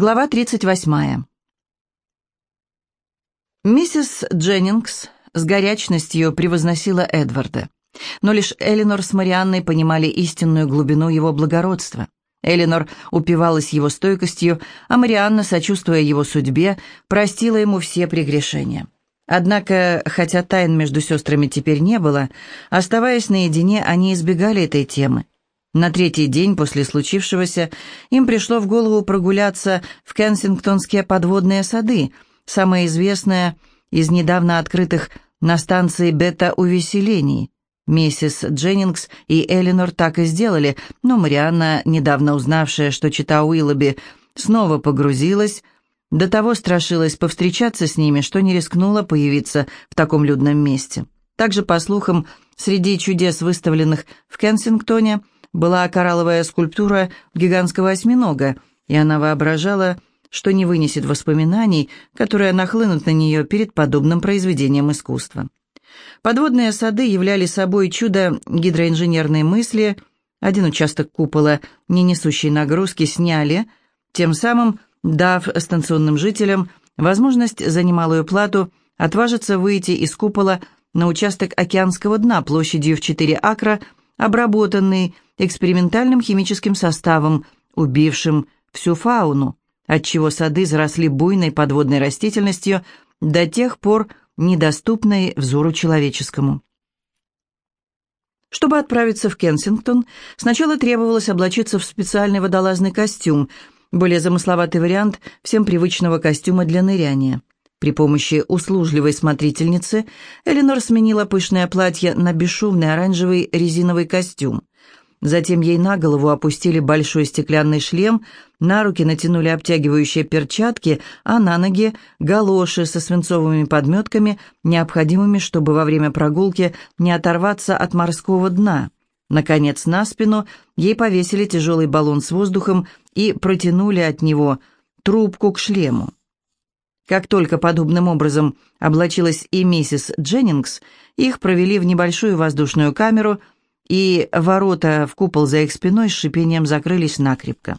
Глава 38. Миссис Дженнингс с горячностью превозносила Эдварда, но лишь Элинор с Марианной понимали истинную глубину его благородства. Элинор упивалась его стойкостью, а Марианна, сочувствуя его судьбе, простила ему все прегрешения. Однако, хотя тайн между сестрами теперь не было, оставаясь наедине, они избегали этой темы. На третий день после случившегося им пришло в голову прогуляться в Кенсингтонские подводные сады, самое известное из недавно открытых на станции бета-увеселений. Миссис Дженнингс и Элинор так и сделали, но Марианна, недавно узнавшая, что чита Уиллоби снова погрузилась, до того страшилась повстречаться с ними, что не рискнула появиться в таком людном месте. Также, по слухам, среди чудес, выставленных в Кенсингтоне, была коралловая скульптура гигантского осьминога, и она воображала, что не вынесет воспоминаний, которые нахлынут на нее перед подобным произведением искусства. Подводные сады являли собой чудо гидроинженерной мысли. Один участок купола, не несущий нагрузки, сняли, тем самым дав станционным жителям возможность за немалую плату отважиться выйти из купола на участок океанского дна площадью в 4 акра, обработанный экспериментальным химическим составом, убившим всю фауну, отчего сады заросли буйной подводной растительностью до тех пор недоступной взору человеческому. Чтобы отправиться в Кенсингтон, сначала требовалось облачиться в специальный водолазный костюм, более замысловатый вариант всем привычного костюма для ныряния. При помощи услужливой смотрительницы Эленор сменила пышное платье на бесшумный оранжевый резиновый костюм. Затем ей на голову опустили большой стеклянный шлем, на руки натянули обтягивающие перчатки, а на ноги — галоши со свинцовыми подметками, необходимыми, чтобы во время прогулки не оторваться от морского дна. Наконец, на спину ей повесили тяжелый баллон с воздухом и протянули от него трубку к шлему. Как только подобным образом облачилась и миссис Дженнингс, их провели в небольшую воздушную камеру — и ворота в купол за их спиной с шипением закрылись накрепко.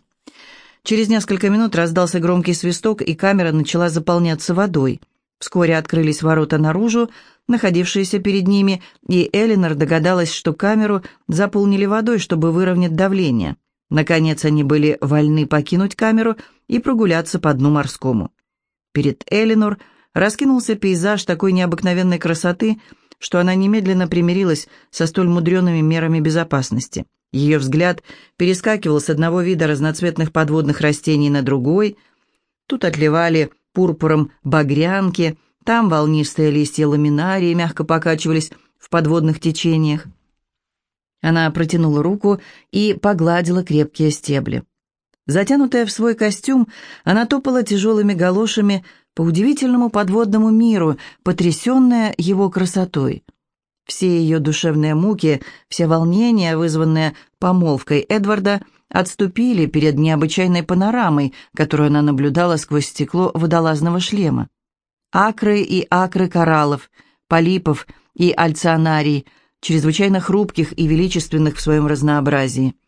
Через несколько минут раздался громкий свисток, и камера начала заполняться водой. Вскоре открылись ворота наружу, находившиеся перед ними, и Элинор догадалась, что камеру заполнили водой, чтобы выровнять давление. Наконец они были вольны покинуть камеру и прогуляться по дну морскому. Перед Элинор раскинулся пейзаж такой необыкновенной красоты, что она немедленно примирилась со столь мудреными мерами безопасности. Ее взгляд перескакивал с одного вида разноцветных подводных растений на другой. Тут отливали пурпуром багрянки, там волнистые листья ламинарии мягко покачивались в подводных течениях. Она протянула руку и погладила крепкие стебли. Затянутая в свой костюм, она топала тяжелыми галошами по удивительному подводному миру, потрясенная его красотой. Все ее душевные муки, все волнения, вызванные помолвкой Эдварда, отступили перед необычайной панорамой, которую она наблюдала сквозь стекло водолазного шлема. Акры и акры кораллов, полипов и альционарий, чрезвычайно хрупких и величественных в своем разнообразии –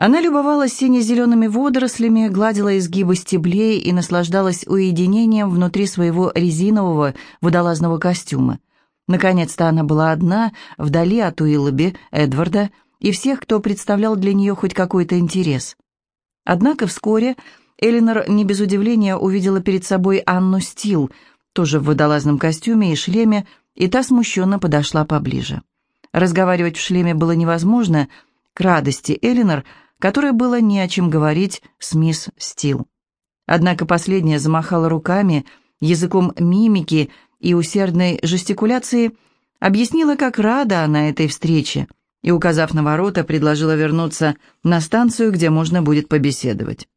она любовалась сине-зелеными водорослями, гладила изгибы стеблей и наслаждалась уединением внутри своего резинового водолазного костюма. Наконец-то она была одна, вдали от Уиллоби, Эдварда и всех, кто представлял для нее хоть какой-то интерес. Однако вскоре Элинор не без удивления увидела перед собой Анну Стил, тоже в водолазном костюме и шлеме, и та смущенно подошла поближе. Разговаривать в шлеме было невозможно. К радости Элинор – которой было не о чем говорить с мисс Стил. Однако последняя замахала руками, языком мимики и усердной жестикуляции, объяснила, как рада она этой встрече, и, указав на ворота, предложила вернуться на станцию, где можно будет побеседовать.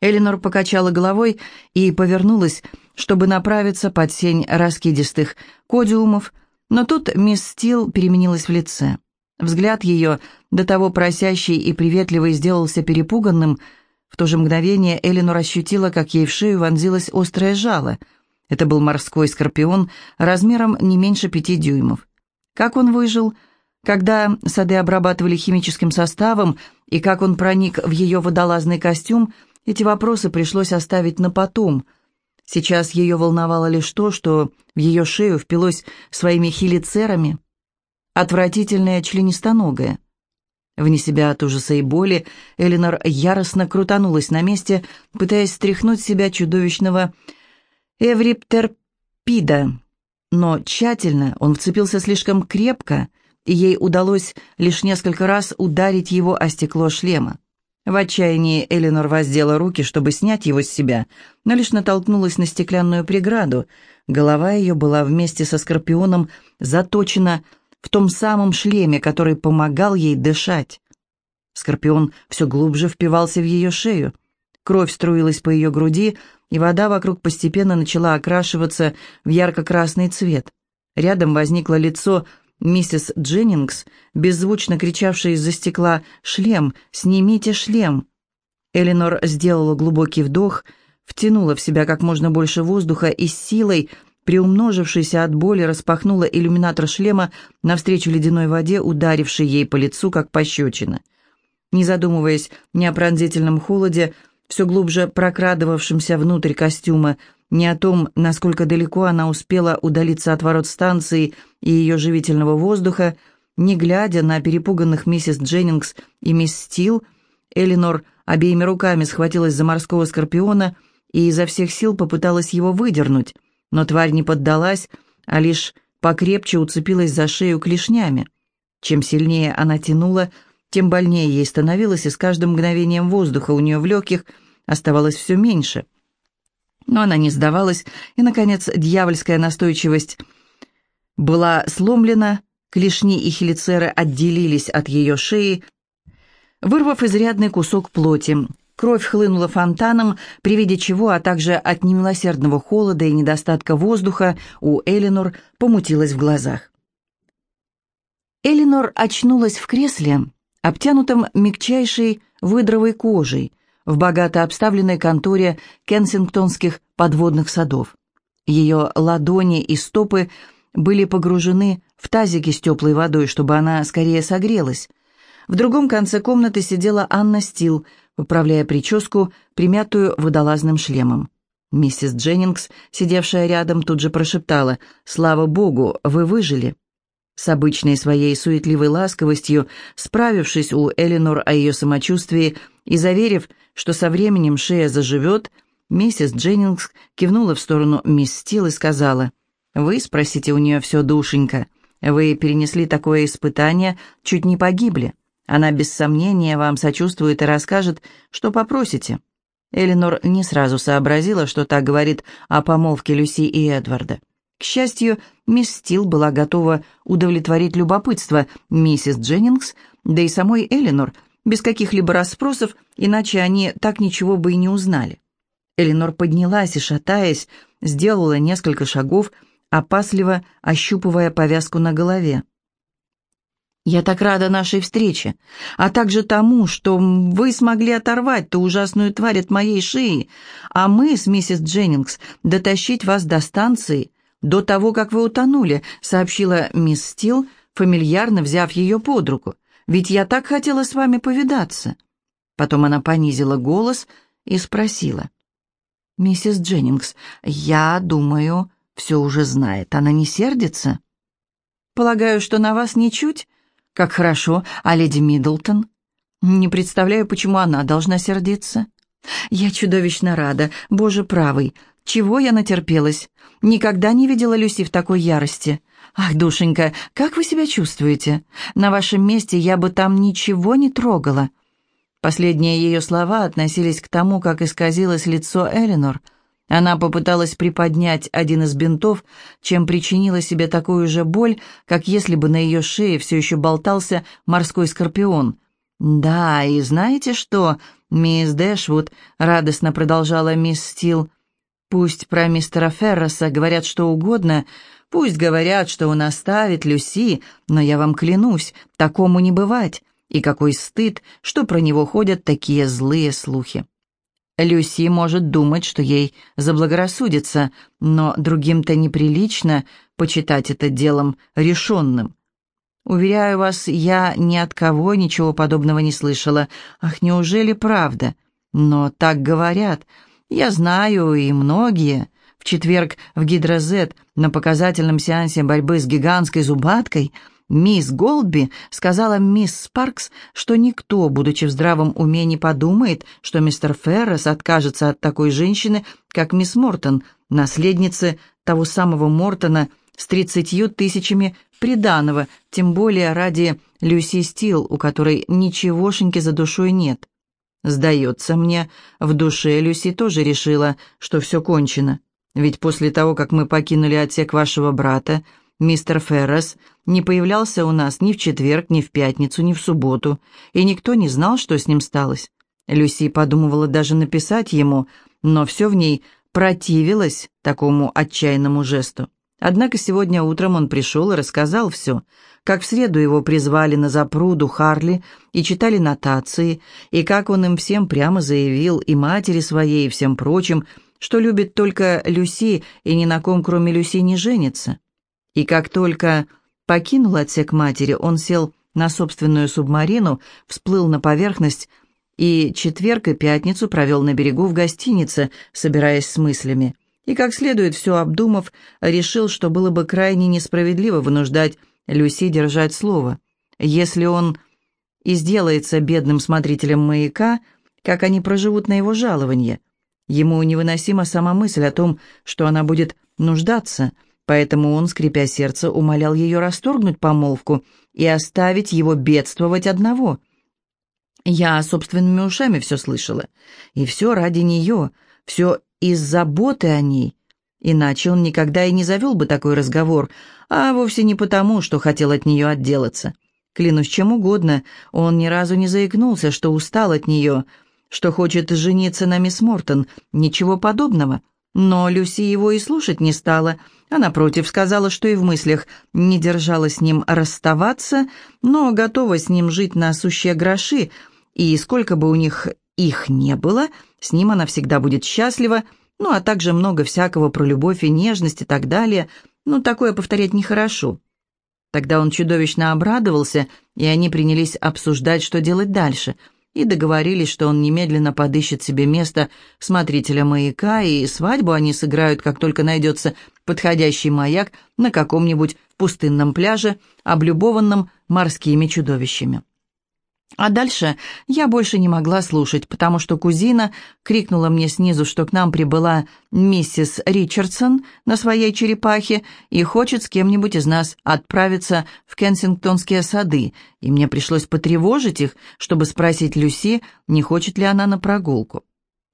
Элинор покачала головой и повернулась, чтобы направиться под сень раскидистых кодиумов, но тут мисс Стил переменилась в лице. Взгляд ее, до того просящий и приветливый, сделался перепуганным. В то же мгновение Элинор ощутила, как ей в шею вонзилось острое жало. Это был морской скорпион размером не меньше пяти дюймов. Как он выжил, когда сады обрабатывали химическим составом, и как он проник в ее водолазный костюм, эти вопросы пришлось оставить на потом. Сейчас ее волновало лишь то, что в ее шею впилось своими хилицерами отвратительное членистоногое. Вне себя от ужаса и боли Элинор яростно крутанулась на месте, пытаясь стряхнуть себя чудовищного эвриптерпида. Но тщательно он вцепился слишком крепко, и ей удалось лишь несколько раз ударить его о стекло шлема. В отчаянии Элинор воздела руки, чтобы снять его с себя, но лишь натолкнулась на стеклянную преграду. Голова ее была вместе со скорпионом заточена в том самом шлеме, который помогал ей дышать. Скорпион все глубже впивался в ее шею. Кровь струилась по ее груди, и вода вокруг постепенно начала окрашиваться в ярко-красный цвет. Рядом возникло лицо Миссис Дженнингс, беззвучно кричавшая из-за стекла «Шлем! Снимите шлем!» Эленор сделала глубокий вдох, втянула в себя как можно больше воздуха и с силой, приумножившейся от боли, распахнула иллюминатор шлема навстречу ледяной воде, ударившей ей по лицу, как пощечина. Не задумываясь ни о пронзительном холоде, все глубже прокрадывавшемся внутрь костюма, ни о том, насколько далеко она успела удалиться от ворот станции и ее живительного воздуха, не глядя на перепуганных миссис Дженнингс и мисс Стил, Элинор обеими руками схватилась за морского скорпиона и изо всех сил попыталась его выдернуть, но тварь не поддалась, а лишь покрепче уцепилась за шею клешнями. Чем сильнее она тянула, тем больнее ей становилось, и с каждым мгновением воздуха у нее в легких оставалось все меньше — но она не сдавалась, и, наконец, дьявольская настойчивость была сломлена, клешни и хелицеры отделились от ее шеи, вырвав изрядный кусок плоти. Кровь хлынула фонтаном, при виде чего, а также от немилосердного холода и недостатка воздуха у Элинор помутилась в глазах. Элинор очнулась в кресле, обтянутом мягчайшей выдровой кожей, в богато обставленной конторе кенсингтонских подводных садов. Ее ладони и стопы были погружены в тазики с теплой водой, чтобы она скорее согрелась. В другом конце комнаты сидела Анна Стил, поправляя прическу, примятую водолазным шлемом. Миссис Дженнингс, сидевшая рядом, тут же прошептала «Слава Богу, вы выжили!» С обычной своей суетливой ласковостью, справившись у Эленор о ее самочувствии и заверив, что со временем шея заживет, миссис Дженнингс кивнула в сторону мисс Стил и сказала, «Вы спросите у нее все, душенька. Вы перенесли такое испытание, чуть не погибли. Она без сомнения вам сочувствует и расскажет, что попросите». Эленор не сразу сообразила, что так говорит о помолвке Люси и Эдварда. К счастью, мисс Стил была готова удовлетворить любопытство миссис Дженнингс, да и самой Эленор, без каких-либо расспросов, иначе они так ничего бы и не узнали. Эленор поднялась и, шатаясь, сделала несколько шагов, опасливо ощупывая повязку на голове. «Я так рада нашей встрече, а также тому, что вы смогли оторвать ту ужасную тварь от моей шеи, а мы с миссис Дженнингс дотащить вас до станции, до того, как вы утонули», — сообщила мисс Стил, фамильярно взяв ее под руку. «Ведь я так хотела с вами повидаться». Потом она понизила голос и спросила. «Миссис Дженнингс, я думаю, все уже знает. Она не сердится?» «Полагаю, что на вас ничуть. Как хорошо. А леди Миддлтон?» «Не представляю, почему она должна сердиться». «Я чудовищно рада. Боже правый. Чего я натерпелась? Никогда не видела Люси в такой ярости. Ах, душенька, как вы себя чувствуете? На вашем месте я бы там ничего не трогала». Последние ее слова относились к тому, как исказилось лицо Элинор. Она попыталась приподнять один из бинтов, чем причинила себе такую же боль, как если бы на ее шее все еще болтался морской скорпион. «Да, и знаете что, мисс Дэшвуд?» — радостно продолжала мисс Стил — Пусть про мистера Ферроса говорят что угодно, пусть говорят, что он оставит Люси, но я вам клянусь, такому не бывать. И какой стыд, что про него ходят такие злые слухи. Люси может думать, что ей заблагорассудится, но другим-то неприлично почитать это делом решенным. Уверяю вас, я ни от кого ничего подобного не слышала. Ах, неужели правда? Но так говорят. Я знаю, и многие. В четверг в Гидрозет на показательном сеансе борьбы с гигантской зубаткой мисс Голдби сказала мисс Спаркс, что никто, будучи в здравом уме, не подумает, что мистер Феррес откажется от такой женщины, как мисс Мортон, наследницы того самого Мортона с тридцатью тысячами приданого, тем более ради Люси Стил, у которой ничегошеньки за душой нет. Сдается мне, в душе Люси тоже решила, что все кончено. Ведь после того, как мы покинули отсек вашего брата, мистер Феррес не появлялся у нас ни в четверг, ни в пятницу, ни в субботу, и никто не знал, что с ним сталось. Люси подумывала даже написать ему, но все в ней противилось такому отчаянному жесту. Однако сегодня утром он пришел и рассказал все, как в среду его призвали на запруду Харли и читали нотации, и как он им всем прямо заявил, и матери своей, и всем прочим, что любит только Люси и ни на ком, кроме Люси, не женится. И как только покинул отсек матери, он сел на собственную субмарину, всплыл на поверхность и четверг и пятницу провел на берегу в гостинице, собираясь с мыслями и, как следует все обдумав, решил, что было бы крайне несправедливо вынуждать Люси держать слово. Если он и сделается бедным смотрителем маяка, как они проживут на его жалование? Ему невыносима сама мысль о том, что она будет нуждаться, поэтому он, скрипя сердце, умолял ее расторгнуть помолвку и оставить его бедствовать одного. Я собственными ушами все слышала, и все ради нее, все из заботы о ней. Иначе он никогда и не завел бы такой разговор, а вовсе не потому, что хотел от нее отделаться. Клянусь чем угодно, он ни разу не заикнулся, что устал от нее, что хочет жениться на мисс Мортон. Ничего подобного. Но Люси его и слушать не стала. Она против сказала, что и в мыслях не держала с ним расставаться, но готова с ним жить на сущие гроши, и сколько бы у них их не было, с ним она всегда будет счастлива, ну а также много всякого про любовь и нежность и так далее. Ну, такое повторять нехорошо. Тогда он чудовищно обрадовался, и они принялись обсуждать, что делать дальше, и договорились, что он немедленно подыщет себе место смотрителя маяка, и свадьбу они сыграют, как только найдется подходящий маяк на каком-нибудь пустынном пляже, облюбованном морскими чудовищами. А дальше я больше не могла слушать, потому что кузина крикнула мне снизу, что к нам прибыла миссис Ричардсон на своей черепахе и хочет с кем-нибудь из нас отправиться в Кенсингтонские сады, и мне пришлось потревожить их, чтобы спросить Люси, не хочет ли она на прогулку.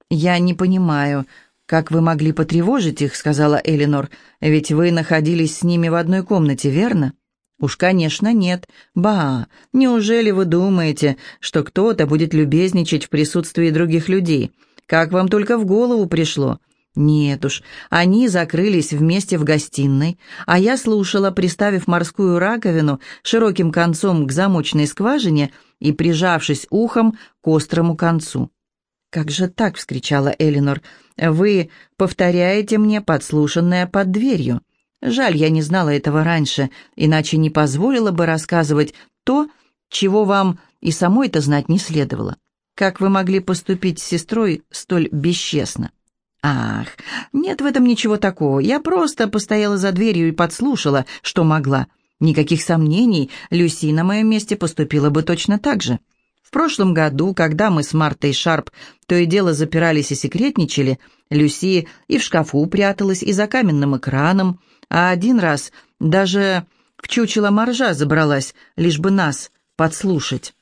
«Я не понимаю, как вы могли потревожить их», — сказала Элинор, «ведь вы находились с ними в одной комнате, верно?» «Уж, конечно, нет. Ба, неужели вы думаете, что кто-то будет любезничать в присутствии других людей? Как вам только в голову пришло?» «Нет уж, они закрылись вместе в гостиной, а я слушала, приставив морскую раковину широким концом к замочной скважине и прижавшись ухом к острому концу». «Как же так?» — вскричала Элинор. «Вы повторяете мне подслушанное под дверью». Жаль, я не знала этого раньше, иначе не позволила бы рассказывать то, чего вам и самой-то знать не следовало. Как вы могли поступить с сестрой столь бесчестно? Ах, нет в этом ничего такого. Я просто постояла за дверью и подслушала, что могла. Никаких сомнений, Люси на моем месте поступила бы точно так же. В прошлом году, когда мы с Мартой Шарп то и дело запирались и секретничали, Люси и в шкафу пряталась, и за каменным экраном, а один раз даже в чучело моржа забралась, лишь бы нас подслушать.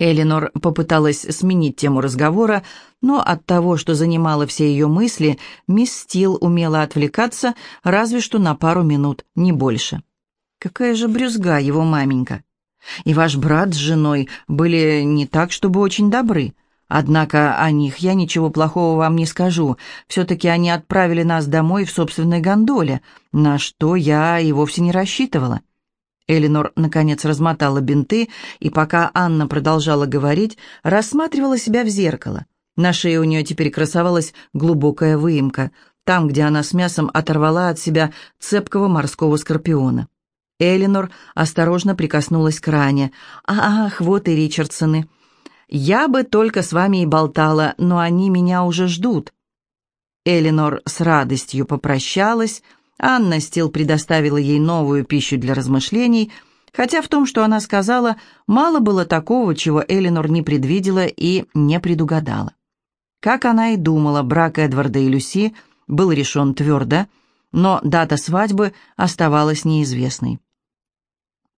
Элинор попыталась сменить тему разговора, но от того, что занимало все ее мысли, мисс Стил умела отвлекаться разве что на пару минут, не больше. Какая же брюзга его маменька! И ваш брат с женой были не так, чтобы очень добры. Однако о них я ничего плохого вам не скажу. Все-таки они отправили нас домой в собственной гондоле, на что я и вовсе не рассчитывала. Элинор, наконец, размотала бинты, и пока Анна продолжала говорить, рассматривала себя в зеркало. На шее у нее теперь красовалась глубокая выемка, там, где она с мясом оторвала от себя цепкого морского скорпиона. Элинор осторожно прикоснулась к ране. «Ах, вот и Ричардсоны!» «Я бы только с вами и болтала, но они меня уже ждут». Элинор с радостью попрощалась, Анна Стил предоставила ей новую пищу для размышлений, хотя в том, что она сказала, мало было такого, чего Элинор не предвидела и не предугадала. Как она и думала, брак Эдварда и Люси был решен твердо, но дата свадьбы оставалась неизвестной.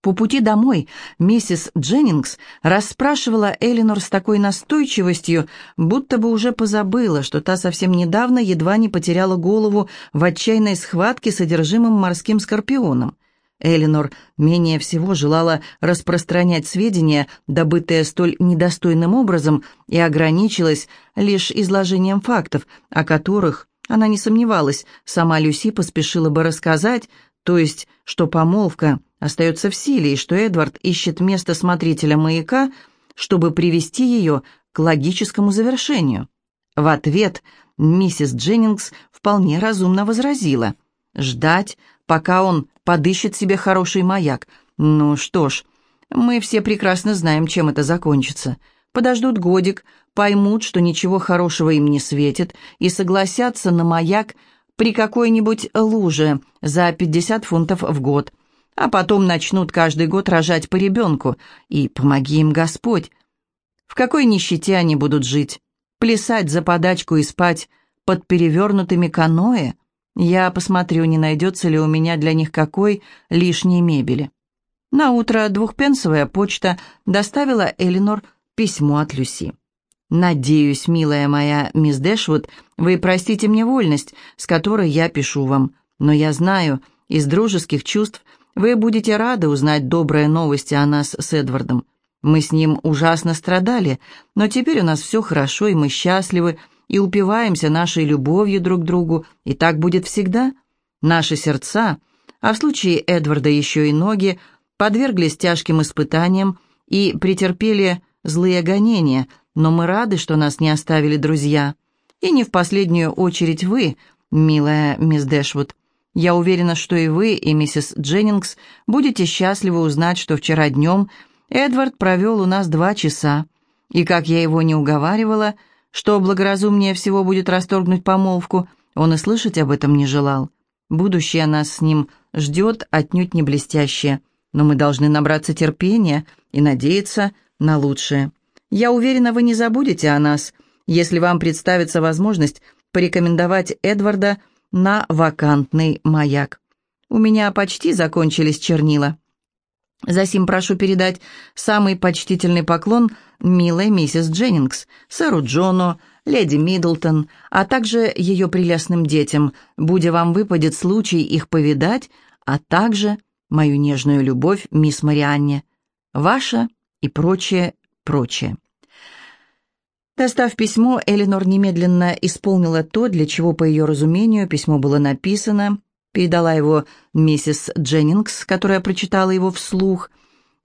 По пути домой миссис Дженнингс расспрашивала Элинор с такой настойчивостью, будто бы уже позабыла, что та совсем недавно едва не потеряла голову в отчаянной схватке с одержимым морским скорпионом. Элинор менее всего желала распространять сведения, добытые столь недостойным образом, и ограничилась лишь изложением фактов, о которых, она не сомневалась, сама Люси поспешила бы рассказать, то есть, что помолвка – остается в силе, и что Эдвард ищет место смотрителя маяка, чтобы привести ее к логическому завершению. В ответ миссис Дженнингс вполне разумно возразила. Ждать, пока он подыщет себе хороший маяк. Ну что ж, мы все прекрасно знаем, чем это закончится. Подождут годик, поймут, что ничего хорошего им не светит, и согласятся на маяк при какой-нибудь луже за 50 фунтов в год – а потом начнут каждый год рожать по ребенку, и помоги им Господь. В какой нищете они будут жить? Плясать за подачку и спать под перевернутыми каноэ? Я посмотрю, не найдется ли у меня для них какой лишней мебели. На утро двухпенсовая почта доставила Элинор письмо от Люси. «Надеюсь, милая моя мисс Дэшвуд, вы простите мне вольность, с которой я пишу вам, но я знаю, из дружеских чувств вы будете рады узнать добрые новости о нас с Эдвардом. Мы с ним ужасно страдали, но теперь у нас все хорошо, и мы счастливы, и упиваемся нашей любовью друг к другу, и так будет всегда. Наши сердца, а в случае Эдварда еще и ноги, подверглись тяжким испытаниям и претерпели злые гонения, но мы рады, что нас не оставили друзья. И не в последнюю очередь вы, милая мисс Дэшвуд. Я уверена, что и вы, и миссис Дженнингс будете счастливы узнать, что вчера днем Эдвард провел у нас два часа, и, как я его не уговаривала, что благоразумнее всего будет расторгнуть помолвку, он и слышать об этом не желал. Будущее нас с ним ждет отнюдь не блестящее, но мы должны набраться терпения и надеяться на лучшее. Я уверена, вы не забудете о нас, если вам представится возможность порекомендовать Эдварда на вакантный маяк. У меня почти закончились чернила. Засим прошу передать самый почтительный поклон милой миссис Дженнингс, сэру Джону, леди Миддлтон, а также ее прелестным детям, будя вам выпадет случай их повидать, а также мою нежную любовь мисс Марианне, ваша и прочее, прочее. Достав письмо, Элинор немедленно исполнила то, для чего, по ее разумению, письмо было написано, передала его миссис Дженнингс, которая прочитала его вслух,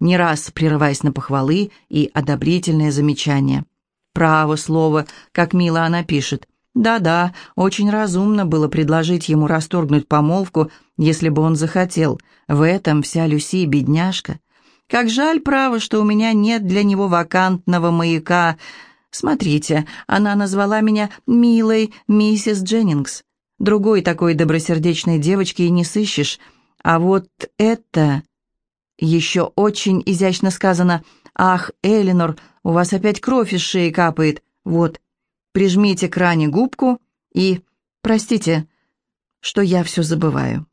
не раз прерываясь на похвалы и одобрительные замечания. «Право слово, как мило она пишет. Да-да, очень разумно было предложить ему расторгнуть помолвку, если бы он захотел. В этом вся Люси бедняжка. Как жаль, право, что у меня нет для него вакантного маяка, Смотрите, она назвала меня «милой миссис Дженнингс». Другой такой добросердечной девочки и не сыщешь. А вот это... Еще очень изящно сказано. «Ах, Элинор, у вас опять кровь из шеи капает. Вот, прижмите к ране губку и... Простите, что я все забываю».